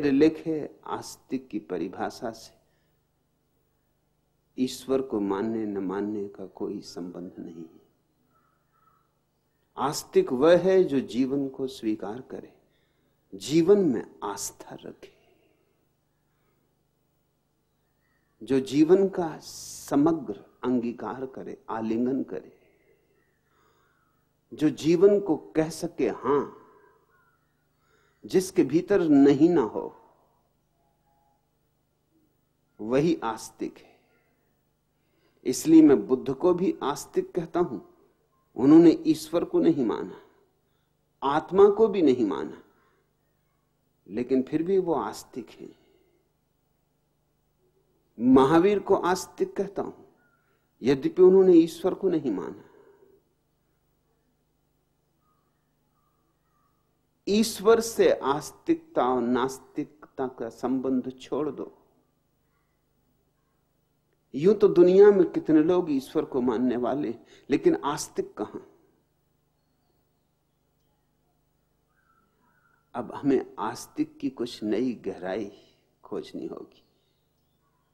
मेरे लेखे आस्तिक की परिभाषा से। ईश्वर को मानने, न मानने का कोई संबंध नहीं है। आस्तिक वह है जो जीवन को स्वीकार करे, जीवन में आस्था रखे। जो जीवन का समग्र अंगीकार करे, आलिंगन करे। जो जीवन को कह सके, हाँ जिसके भीतर नहीं ना हो, वही आस्तिक है। इसलिए मैं बुद्ध को भी आस्तिक कहता हूँ। उन्होंने ईश्वर को नहीं माना, आत्मा को भी नहीं माना, लेकिन फिर भी वो आस्तिक है। महावीर को आस्तिक कहता हूँ, यद्यपि उन्होंने ईश्वर को नहीं माना। ईश्वर से आस्तिकता और नास्तिकता का संबंध छोड़ दो। यूँ तो दुनिया में कितने लोग ईश्वर को मानने वाले लेकिन आस्तिक कहाँ? अब हमें आस्तिक की कुछ नई गहराई खोजनी होगी।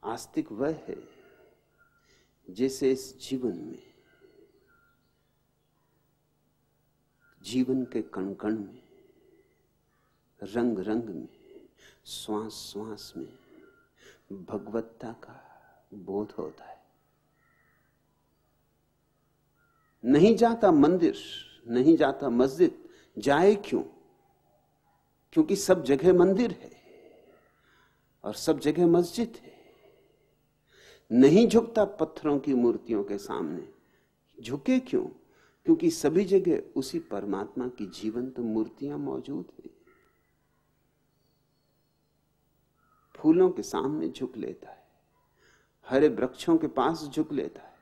आस्तिक वह है जैसे इस जीवन में, जीवन के कण कण में रंग रंग में श्वास श्वास में भगवत्ता का बोध होता है। नहीं जाता मंदिर, नहीं जाता मस्जिद, जाए क्यों? क्योंकि सब जगह मंदिर है और सब जगह मस्जिद है। नहीं झुकता पत्थरों की मूर्तियों के सामने। झुके क्यों? क्योंकि सभी जगह उसी परमात्मा की जीवंत तो मूर्तियाँ मौजूद हैं। फूलों के सामने झुक लेता है, हरे वृक्षों के पास झुक लेता है,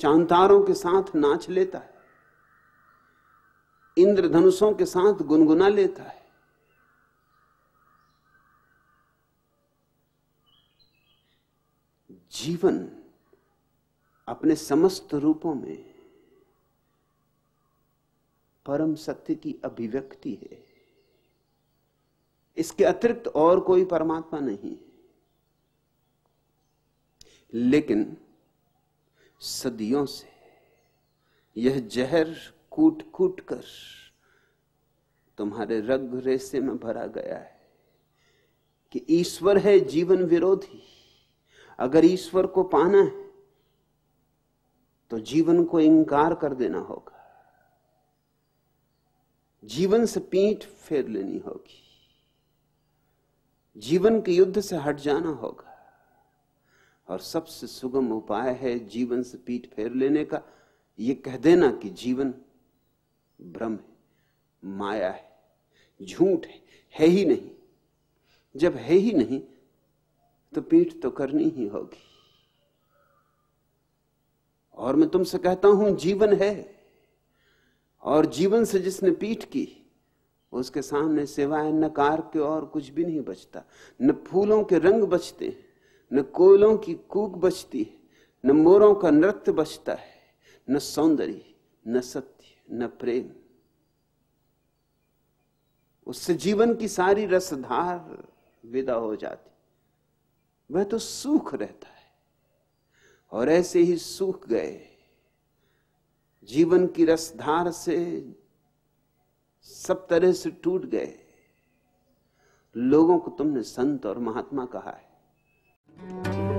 चांतारों के साथ नाच लेता है, इंद्रधनुषों के साथ गुनगुना लेता है। जीवन अपने समस्त रूपों में परम सत्य की अभिव्यक्ति है। इसके अतिरिक्त और कोई परमात्मा नहीं है। लेकिन सदियों से यह जहर कूट कूट कर तुम्हारे रग रेसे में भरा गया है कि ईश्वर है जीवन विरोधी। अगर ईश्वर को पाना है तो जीवन को इंकार कर देना होगा। जीवन से पीठ फेर लेनी होगी। जीवन के युद्ध से हट जाना होगा। और सबसे सुगम उपाय है जीवन से पीठ फेर लेने का। यह कह देना कि जीवन भ्रम है, माया है, झूठ है है ही नहीं। जब है ही नहीं तो पीठ तो करनी ही होगी। और मैं तुमसे कहता हूँ, जीवन है। और जीवन से जिसने पीठ की उसके सामने सिवाय नकार के और कुछ भी नहीं बचता। न फूलों के रंग बचते न कोयलों की कूक बचती है, न मोरों का नृत्य बचता है, न सौंदर्य, न सत्य, न प्रेम। उससे जीवन की सारी रसधार विदा हो जाती। वह तो सूख रहता है, और ऐसे ही सूख गए। जीवन की रसधार से सब तरह से टूट गए। लोगों को तुमने संत और महात्मा कहा है।